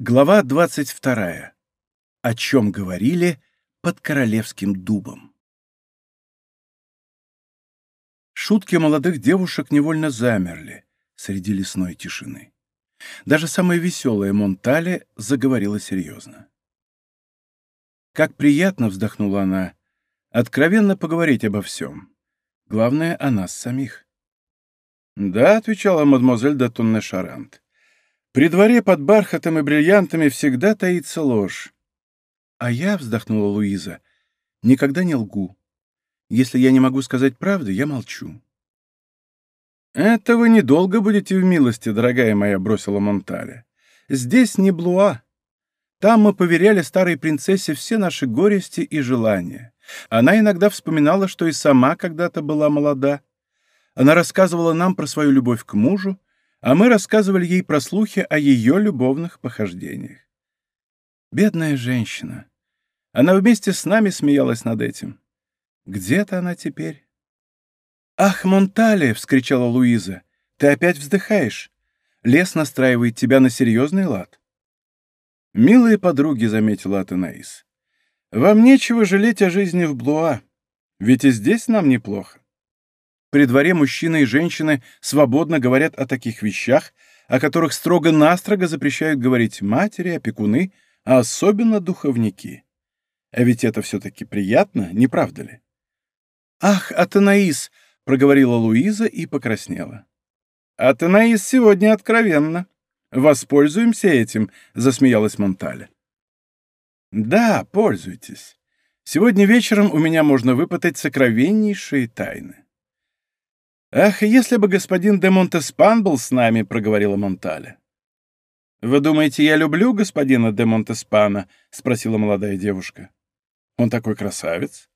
Глава 22. О чем говорили под королевским дубом. Шутки молодых девушек невольно замерли среди лесной тишины. Даже самая веселая Монтале заговорила серьезно. «Как приятно!» — вздохнула она. «Откровенно поговорить обо всем. Главное, о нас самих». «Да», — отвечала мадемуазель де Шарант. При дворе под бархатом и бриллиантами всегда таится ложь. А я, — вздохнула Луиза, — никогда не лгу. Если я не могу сказать правды, я молчу. «Это вы недолго будете в милости, дорогая моя», — бросила Монтале. «Здесь не Блуа. Там мы поверяли старой принцессе все наши горести и желания. Она иногда вспоминала, что и сама когда-то была молода. Она рассказывала нам про свою любовь к мужу, а мы рассказывали ей про слухи о ее любовных похождениях. Бедная женщина. Она вместе с нами смеялась над этим. Где-то она теперь. «Ах, Монтале!» — вскричала Луиза. «Ты опять вздыхаешь. Лес настраивает тебя на серьезный лад». «Милые подруги», — заметила Атенаис, — «вам нечего жалеть о жизни в Блуа, ведь и здесь нам неплохо. При дворе мужчины и женщины свободно говорят о таких вещах, о которых строго-настрого запрещают говорить матери, опекуны, а особенно духовники. А ведь это все-таки приятно, не правда ли? «Ах, Атанаис!» — проговорила Луиза и покраснела. «Атанаис сегодня откровенно. Воспользуемся этим», — засмеялась Монтале. «Да, пользуйтесь. Сегодня вечером у меня можно выпытать сокровеннейшие тайны». «Ах, если бы господин де Монтеспан был с нами», — проговорила Монтале. «Вы думаете, я люблю господина де Монтеспана?» — спросила молодая девушка. «Он такой красавец?»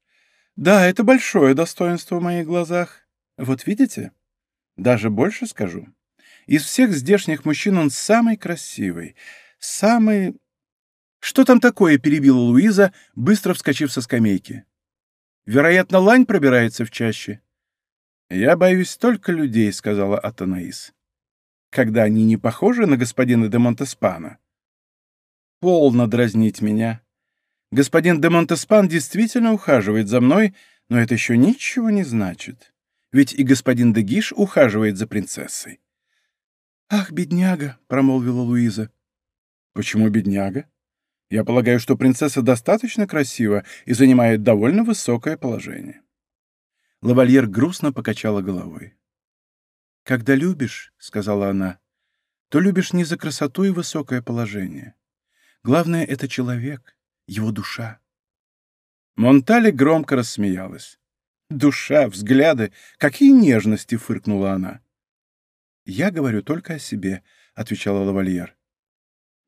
«Да, это большое достоинство в моих глазах. Вот видите? Даже больше скажу. Из всех здешних мужчин он самый красивый, самый...» «Что там такое?» — перебила Луиза, быстро вскочив со скамейки. «Вероятно, лань пробирается в чаще». «Я боюсь только людей», — сказала Атанаис. «Когда они не похожи на господина де Монтеспана?» «Полно дразнить меня. Господин де Монтеспан действительно ухаживает за мной, но это еще ничего не значит. Ведь и господин де Гиш ухаживает за принцессой». «Ах, бедняга», — промолвила Луиза. «Почему бедняга? Я полагаю, что принцесса достаточно красива и занимает довольно высокое положение». Лавальер грустно покачала головой. «Когда любишь, — сказала она, — то любишь не за красоту и высокое положение. Главное — это человек, его душа». Монтале громко рассмеялась. «Душа, взгляды, какие нежности!» — фыркнула она. «Я говорю только о себе», — отвечала лавальер.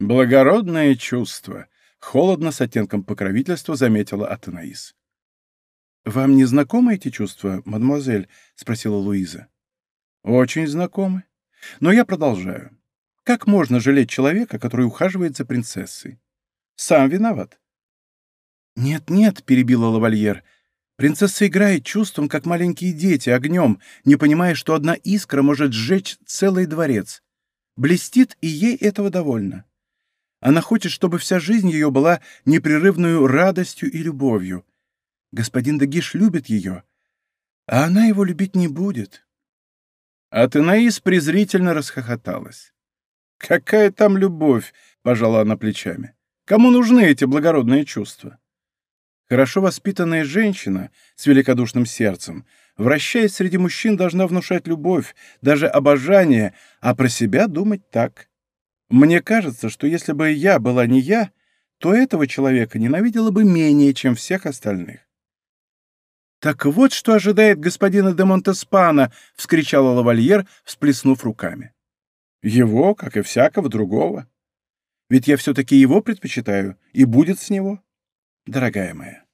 «Благородное чувство», — холодно с оттенком покровительства заметила Атанаис. «Вам не знакомы эти чувства, мадемуазель?» — спросила Луиза. «Очень знакомы. Но я продолжаю. Как можно жалеть человека, который ухаживает за принцессой? Сам виноват». «Нет-нет», — перебила лавальер, — «принцесса играет чувством, как маленькие дети, огнем, не понимая, что одна искра может сжечь целый дворец. Блестит, и ей этого довольно. Она хочет, чтобы вся жизнь ее была непрерывную радостью и любовью» Господин Дагиш любит ее, а она его любить не будет. Атенаис презрительно расхохоталась. «Какая там любовь?» — пожала она плечами. «Кому нужны эти благородные чувства?» Хорошо воспитанная женщина с великодушным сердцем, вращаясь среди мужчин, должна внушать любовь, даже обожание, а про себя думать так. Мне кажется, что если бы я была не я, то этого человека ненавидела бы менее, чем всех остальных. «Так вот, что ожидает господина де Монтеспана!» — вскричала лавальер, всплеснув руками. «Его, как и всякого другого. Ведь я все-таки его предпочитаю, и будет с него. Дорогая моя,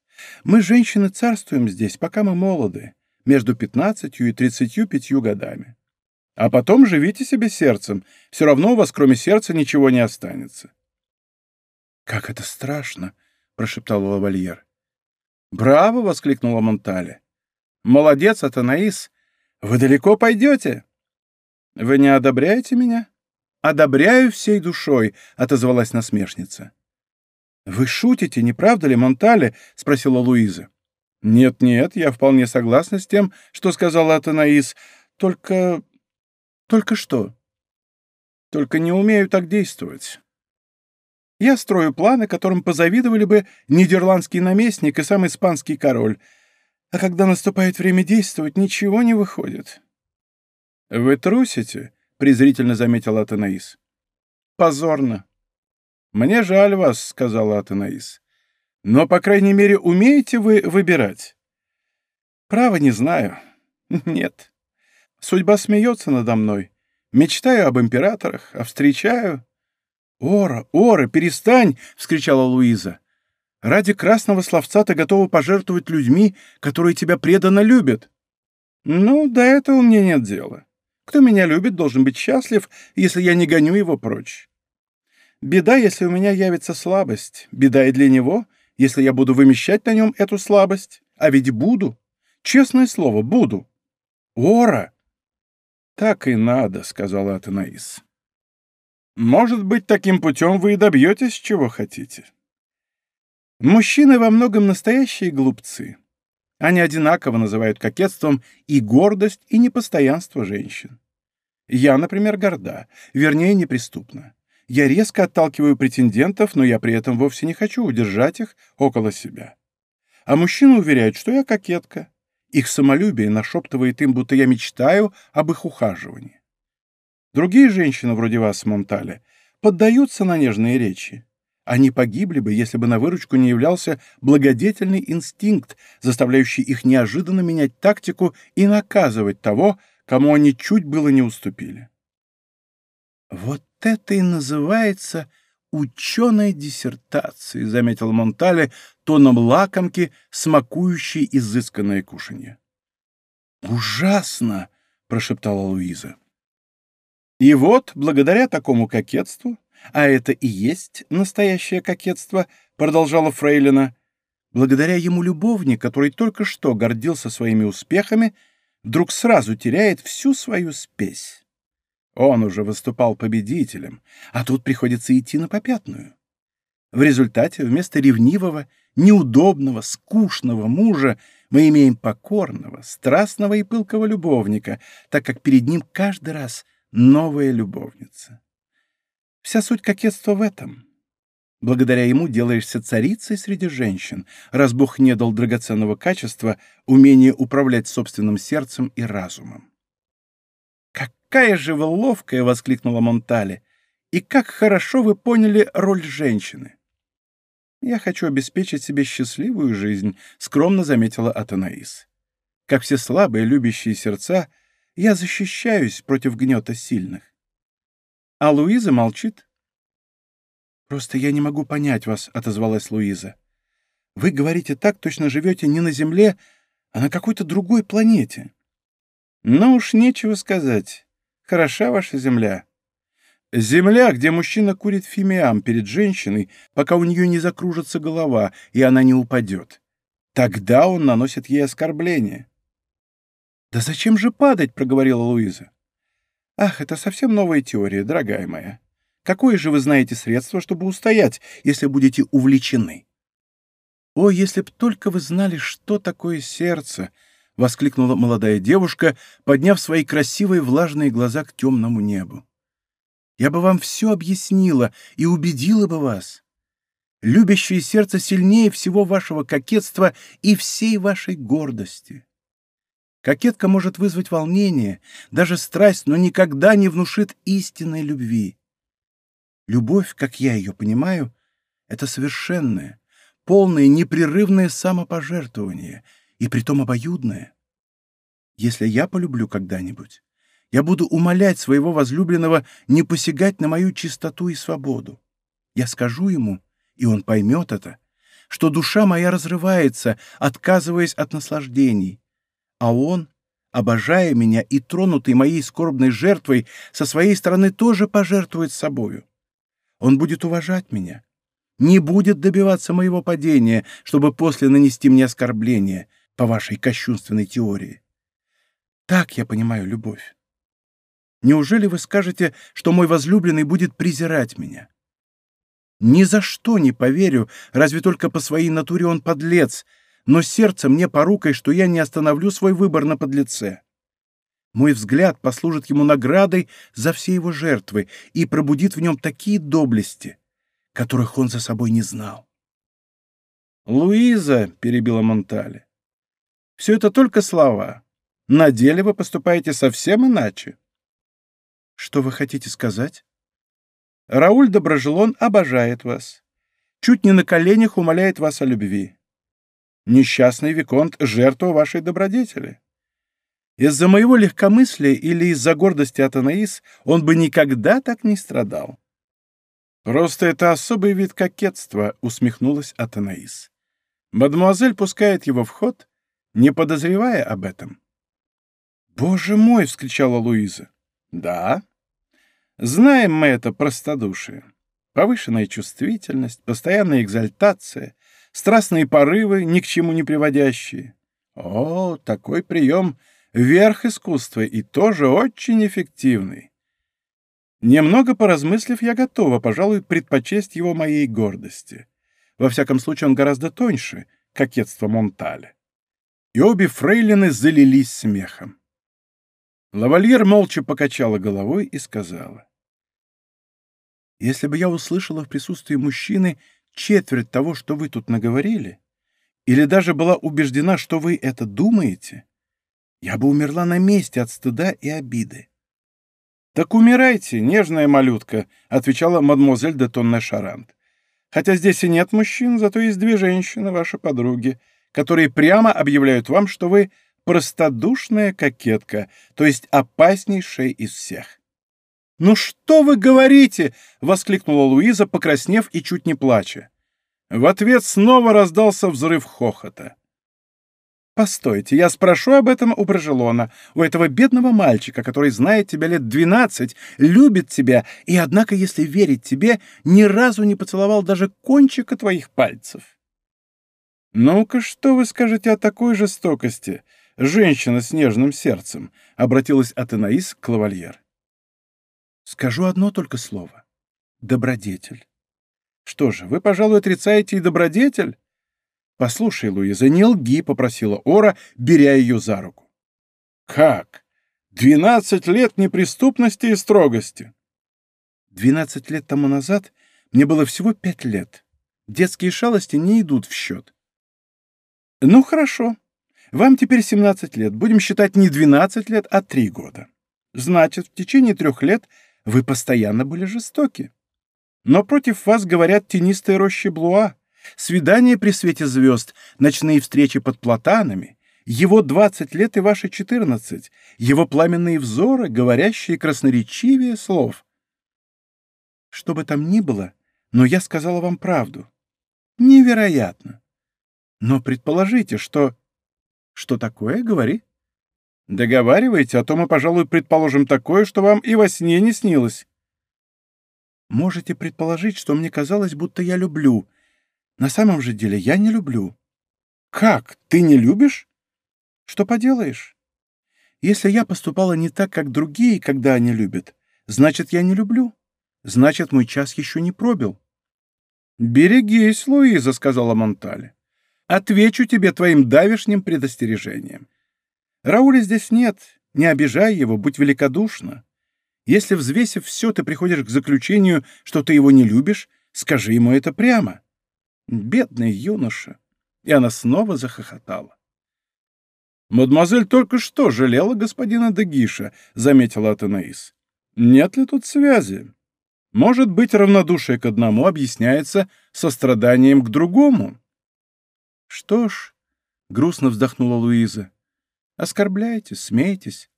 мы, женщины, царствуем здесь, пока мы молоды, между пятнадцатью и тридцатью пятью годами. А потом живите себе сердцем, все равно у вас кроме сердца ничего не останется». «Как это страшно!» — прошептала лавальер. «Браво!» — воскликнула Монтале. «Молодец, Атанаис! Вы далеко пойдете!» «Вы не одобряете меня?» «Одобряю всей душой», — отозвалась насмешница. «Вы шутите, не правда ли, Монтале?» — спросила Луиза. «Нет-нет, я вполне согласна с тем, что сказала Атанаис. Только... только что? Только не умею так действовать. Я строю планы, которым позавидовали бы нидерландский наместник и сам испанский король. А когда наступает время действовать, ничего не выходит». «Вы трусите?» — презрительно заметила Атанаис. «Позорно». «Мне жаль вас», — сказала Атанаис. Но, по крайней мере, умеете вы выбирать? Право не знаю. Нет. Судьба смеется надо мной. Мечтаю об императорах, а встречаю... «Ора, Ора, перестань!» — вскричала Луиза. «Ради красного словца ты готова пожертвовать людьми, которые тебя преданно любят». «Ну, до этого мне нет дела. Кто меня любит, должен быть счастлив, если я не гоню его прочь. Беда, если у меня явится слабость. Беда и для него, если я буду вымещать на нем эту слабость. А ведь буду. Честное слово, буду. Ора! Так и надо, сказала Атанаис. Может быть, таким путем вы и добьетесь, чего хотите. Мужчины во многом настоящие глупцы. Они одинаково называют кокетством и гордость, и непостоянство женщин. Я, например, горда, вернее, неприступна. Я резко отталкиваю претендентов, но я при этом вовсе не хочу удержать их около себя. А мужчины уверяют, что я кокетка. Их самолюбие нашептывает им, будто я мечтаю об их ухаживании. Другие женщины, вроде вас, Монтале, поддаются на нежные речи. Они погибли бы, если бы на выручку не являлся благодетельный инстинкт, заставляющий их неожиданно менять тактику и наказывать того, кому они чуть было не уступили. Вот это и называется ученой диссертацией, заметил Монтале тоном лакомки, смакующей изысканное кушанье. Ужасно, прошептала Луиза. И вот, благодаря такому кокетству, а это и есть настоящее кокетство, продолжала Фрейлина, благодаря ему любовник, который только что гордился своими успехами, вдруг сразу теряет всю свою спесь. Он уже выступал победителем, а тут приходится идти на попятную. В результате вместо ревнивого, неудобного, скучного мужа мы имеем покорного, страстного и пылкого любовника, так как перед ним каждый раз новая любовница. Вся суть кокетства в этом. Благодаря ему делаешься царицей среди женщин, раз Бог не дал драгоценного качества, умения управлять собственным сердцем и разумом. «Какая же вы ловкая!» — воскликнула Монтале. «И как хорошо вы поняли роль женщины!» «Я хочу обеспечить себе счастливую жизнь», — скромно заметила Атанаис. «Как все слабые, любящие сердца, я защищаюсь против гнета сильных». А Луиза молчит. «Просто я не могу понять вас», — отозвалась Луиза. «Вы говорите так, точно живете не на Земле, а на какой-то другой планете». «Ну уж нечего сказать. Хороша ваша земля. Земля, где мужчина курит фимиам перед женщиной, пока у нее не закружится голова, и она не упадет. Тогда он наносит ей оскорбление. «Да зачем же падать?» — проговорила Луиза. «Ах, это совсем новая теория, дорогая моя. Какое же вы знаете средство, чтобы устоять, если будете увлечены?» «О, если б только вы знали, что такое сердце!» — воскликнула молодая девушка, подняв свои красивые влажные глаза к темному небу. «Я бы вам все объяснила и убедила бы вас. Любящее сердце сильнее всего вашего кокетства и всей вашей гордости. Кокетка может вызвать волнение, даже страсть, но никогда не внушит истинной любви. Любовь, как я ее понимаю, — это совершенное, полное, непрерывное самопожертвование — и притом обоюдное. Если я полюблю когда-нибудь, я буду умолять своего возлюбленного не посягать на мою чистоту и свободу. Я скажу ему, и он поймет это, что душа моя разрывается, отказываясь от наслаждений, а он, обожая меня и тронутый моей скорбной жертвой, со своей стороны тоже пожертвует собою. Он будет уважать меня, не будет добиваться моего падения, чтобы после нанести мне оскорбление — по вашей кощунственной теории. Так я понимаю любовь. Неужели вы скажете, что мой возлюбленный будет презирать меня? Ни за что не поверю, разве только по своей натуре он подлец, но сердце мне порукой, что я не остановлю свой выбор на подлеце. Мой взгляд послужит ему наградой за все его жертвы и пробудит в нем такие доблести, которых он за собой не знал. «Луиза», — перебила Монтале, — «все это только слова. На деле вы поступаете совсем иначе». «Что вы хотите сказать?» «Рауль Доброжелон обожает вас. Чуть не на коленях умоляет вас о любви. Несчастный Виконт — жертва вашей добродетели. Из-за моего легкомыслия или из-за гордости Атанаис он бы никогда так не страдал. «Просто это особый вид кокетства», — усмехнулась Атанаис. «Мадемуазель пускает его в ход, не подозревая об этом». «Боже мой!» — вскричала Луиза. «Да. Знаем мы это простодушие. Повышенная чувствительность, постоянная экзальтация, страстные порывы, ни к чему не приводящие. О, такой прием — верх искусства и тоже очень эффективный. Немного поразмыслив, я готова, пожалуй, предпочесть его моей гордости. Во всяком случае, он гораздо тоньше кокетство Монталя. И обе фрейлины залились смехом. Лавальер молча покачала головой и сказала. «Если бы я услышала в присутствии мужчины четверть того, что вы тут наговорили, или даже была убеждена, что вы это думаете, я бы умерла на месте от стыда и обиды. «Так умирайте, нежная малютка», — отвечала мадемуазель де Тонне Шарант. «Хотя здесь и нет мужчин, зато есть две женщины, ваши подруги, которые прямо объявляют вам, что вы простодушная кокетка, то есть опаснейшая из всех». «Ну что вы говорите?» — воскликнула Луиза, покраснев и чуть не плача. В ответ снова раздался взрыв хохота. Постойте, я спрошу об этом у Брожелона, у этого бедного мальчика, который знает тебя лет двенадцать, любит тебя, и, однако, если верить тебе, ни разу не поцеловал даже кончика твоих пальцев. «Ну-ка, что вы скажете о такой жестокости, женщина с нежным сердцем?» — обратилась Атенаис к лавальер. «Скажу одно только слово. Добродетель. Что же, вы, пожалуй, отрицаете и добродетель?» «Послушай, Луиза, не лги», — попросила Ора, беря ее за руку. «Как? Двенадцать лет неприступности и строгости!» «Двенадцать лет тому назад мне было всего пять лет. Детские шалости не идут в счет». «Ну, хорошо. Вам теперь семнадцать лет. Будем считать не двенадцать лет, а три года. Значит, в течение трех лет вы постоянно были жестоки. Но против вас говорят тенистые рощи Блуа, Свидания при свете звезд, ночные встречи под платанами, его двадцать лет и ваши четырнадцать, его пламенные взоры, говорящие красноречивее слов. Что бы там ни было, но я сказала вам правду. Невероятно. Но предположите, что... Что такое, говори. Договаривайте, а то мы, пожалуй, предположим такое, что вам и во сне не снилось. Можете предположить, что мне казалось, будто я люблю, на самом же деле я не люблю. Как? Ты не любишь? Что поделаешь? Если я поступала не так, как другие, когда они любят, значит, я не люблю. Значит, мой час еще не пробил. «Берегись, Луиза», — сказала Монтале. «Отвечу тебе твоим давишним предостережением. Рауля здесь нет, не обижай его, будь великодушна. Если, взвесив все, ты приходишь к заключению, что ты его не любишь, скажи ему это прямо. Бедный юноша!» И она снова захохотала. «Мадемуазель только что жалела господина Дегиша», — заметила Атанаис. «Нет ли тут связи? Может быть, равнодушие к одному объясняется состраданием к другому?» «Что ж», — грустно вздохнула Луиза, — «оскорбляйтесь, смейтесь.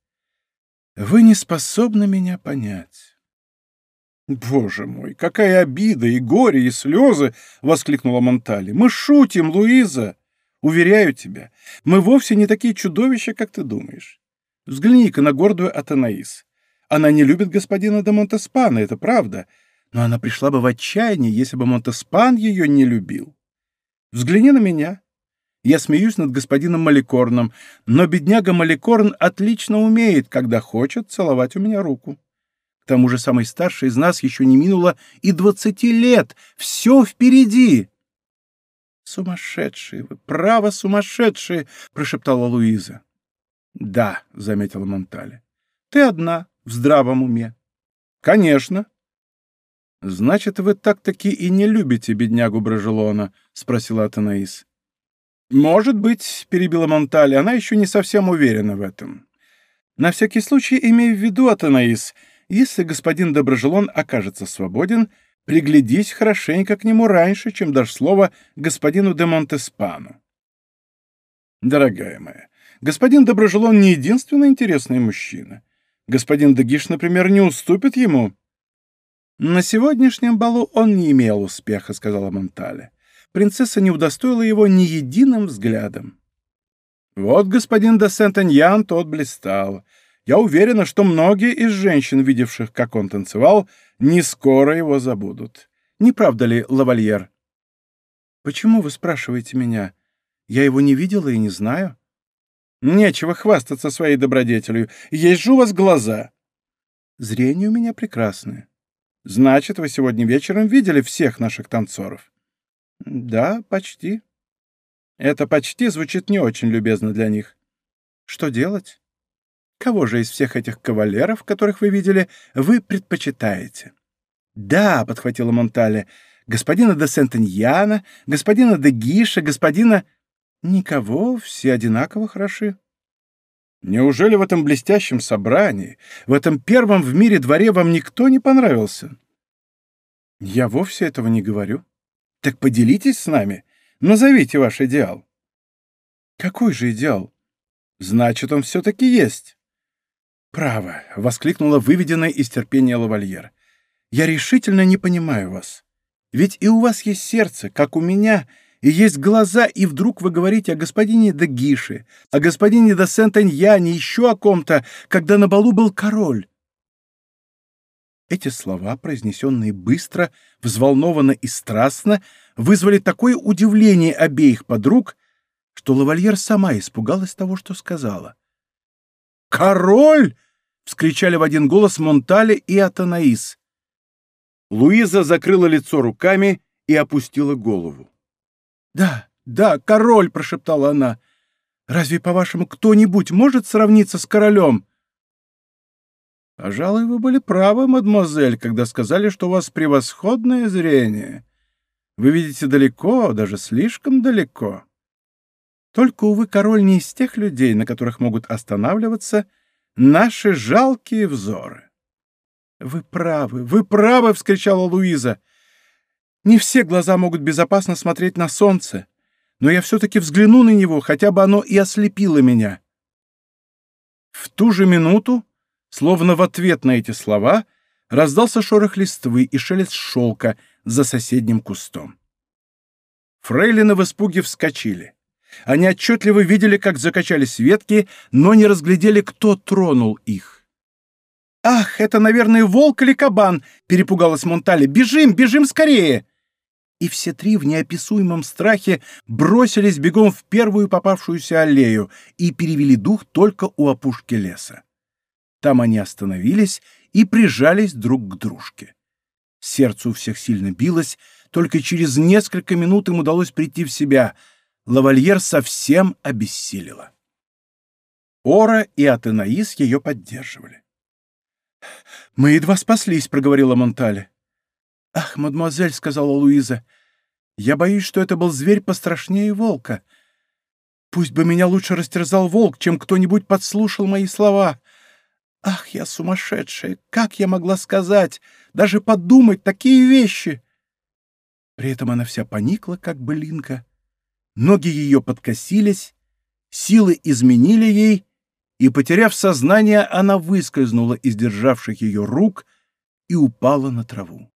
Вы не способны меня понять». «Боже мой, какая обида и горе, и слезы!» — воскликнула Монтали. «Мы шутим, Луиза! Уверяю тебя, мы вовсе не такие чудовища, как ты думаешь. Взгляни-ка на гордую Атанаис. Она не любит господина де Монтеспана, это правда, но она пришла бы в отчаяние, если бы Монтеспан ее не любил. Взгляни на меня. Я смеюсь над господином Маликорном, но бедняга Маликорн отлично умеет, когда хочет, целовать у меня руку. К тому же самый старший из нас еще не минуло и двадцати лет. Все впереди. «Сумасшедшие вы, право сумасшедшие!» — прошептала Луиза. «Да», — заметила Монтале. «Ты одна, в здравом уме». «Конечно». «Значит, вы так-таки и не любите беднягу Брожелона?» — спросила Атанаис. «Может быть», — перебила Монтале, — «она еще не совсем уверена в этом. На всякий случай имей в виду, Атанаис, если господин Доброжелон окажется свободен, приглядись хорошенько к нему раньше, чем дашь слово господину де Монтеспану». «Дорогая моя, господин Доброжелон не единственный интересный мужчина. Господин Дагиш, например, не уступит ему». «На сегодняшнем балу он не имел успеха», — сказала Монтале принцесса не удостоила его ни единым взглядом. Вот господин де Сент-Эньян тот блистал. Я уверена, что многие из женщин, видевших, как он танцевал, не скоро его забудут. Не правда ли, лавальер? Почему вы спрашиваете меня? Я его не видела и не знаю. Нечего хвастаться своей добродетелью. Есть же у вас глаза. Зрение у меня прекрасное. Значит, вы сегодня вечером видели всех наших танцоров. Да, почти. Это почти звучит не очень любезно для них. Что делать? Кого же из всех этих кавалеров, которых вы видели, вы предпочитаете? Да, подхватила Монтале, господина де Сентеньяна, господина де Гиша, господина... Никого, все одинаково хороши. Неужели в этом блестящем собрании, в этом первом в мире дворе вам никто не понравился? Я вовсе этого не говорю. Так поделитесь с нами. Назовите ваш идеал. Какой же идеал? Значит, он все-таки есть. Право, — воскликнула выведенная из терпения лавальер. Я решительно не понимаю вас. Ведь и у вас есть сердце, как у меня, и есть глаза, и вдруг вы говорите о господине Дагише, о господине де Сент-Аньяне, еще о ком-то, когда на балу был король. Эти слова, произнесенные быстро, взволнованно и страстно, вызвали такое удивление обеих подруг, что лавальер сама испугалась того, что сказала. «Король!» — вскричали в один голос Монтале и Атанаис. Луиза закрыла лицо руками и опустила голову. «Да, да, король!» — прошептала она. «Разве, по-вашему, кто-нибудь может сравниться с королем?» Пожалуй, вы были правы, мадемуазель, когда сказали, что у вас превосходное зрение. Вы видите далеко, даже слишком далеко. Только, увы, король не из тех людей, на которых могут останавливаться наши жалкие взоры. «Вы правы, вы правы!» — вскричала Луиза. «Не все глаза могут безопасно смотреть на солнце, но я все-таки взгляну на него, хотя бы оно и ослепило меня». В ту же минуту Словно в ответ на эти слова раздался шорох листвы и шелест шелка за соседним кустом. Фрейлины в испуге вскочили. Они отчетливо видели, как закачались ветки, но не разглядели, кто тронул их. «Ах, это, наверное, волк или кабан!» — перепугалась Монтале. «Бежим, бежим скорее!» И все три в неописуемом страхе бросились бегом в первую попавшуюся аллею и перевели дух только у опушки леса. Там они остановились и прижались друг к дружке. Сердце у всех сильно билось, только через несколько минут им удалось прийти в себя. Лавальер совсем обессилила. Ора и Атенаис ее поддерживали. «Мы едва спаслись», — проговорила Монтале. «Ах, мадемуазель», — сказала Луиза, — «я боюсь, что это был зверь пострашнее волка. Пусть бы меня лучше растерзал волк, чем кто-нибудь подслушал мои слова. Ах, я сумасшедшая! Как я могла сказать, даже подумать такие вещи? При этом она вся поникла, как былинка. Ноги ее подкосились, силы изменили ей, и, потеряв сознание, она выскользнула из державших ее рук и упала на траву.